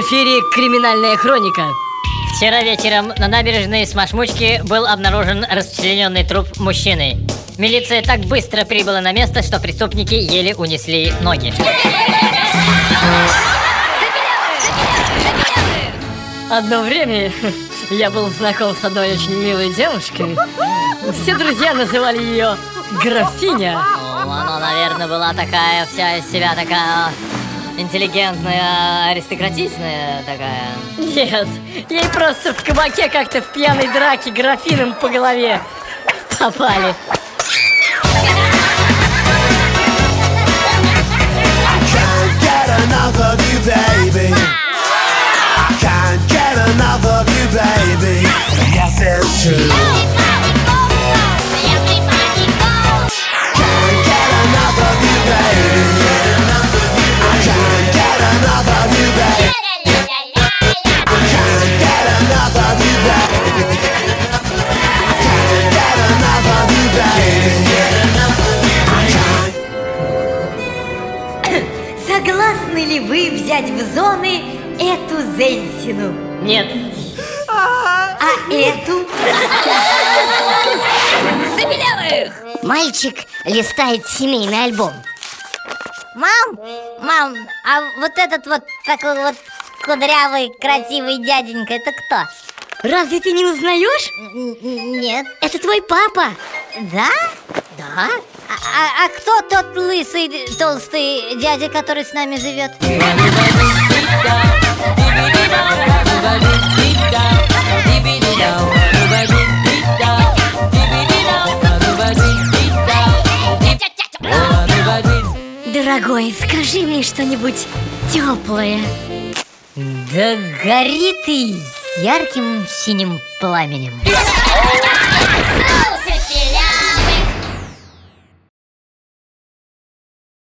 эфире «Криминальная хроника». Вчера вечером на набережной Смашмучки был обнаружен расчлененный труп мужчины. Милиция так быстро прибыла на место, что преступники еле унесли ноги. Одно время я был знаком с одной очень милой девушкой. Все друзья называли ее графиня. Ну, она, наверное, была такая вся из себя такая интеллигентная, аристократичная такая. Нет, ей просто в кабаке как-то в пьяной драке графином по голове попали. Ли вы взять в зоны эту Зенсину? Нет, А эту? Мальчик листает семейный альбом. Мам, мам, а вот этот вот такой вот кудрявый, красивый дяденька, это кто? разве ты не узнаешь? Нет. Это твой папа. Да? Да? А, а- кто тот лысый, толстый дядя, который с нами живет? Дорогой, скажи мне что-нибудь теплое. Да горит и ярким синим пламенем.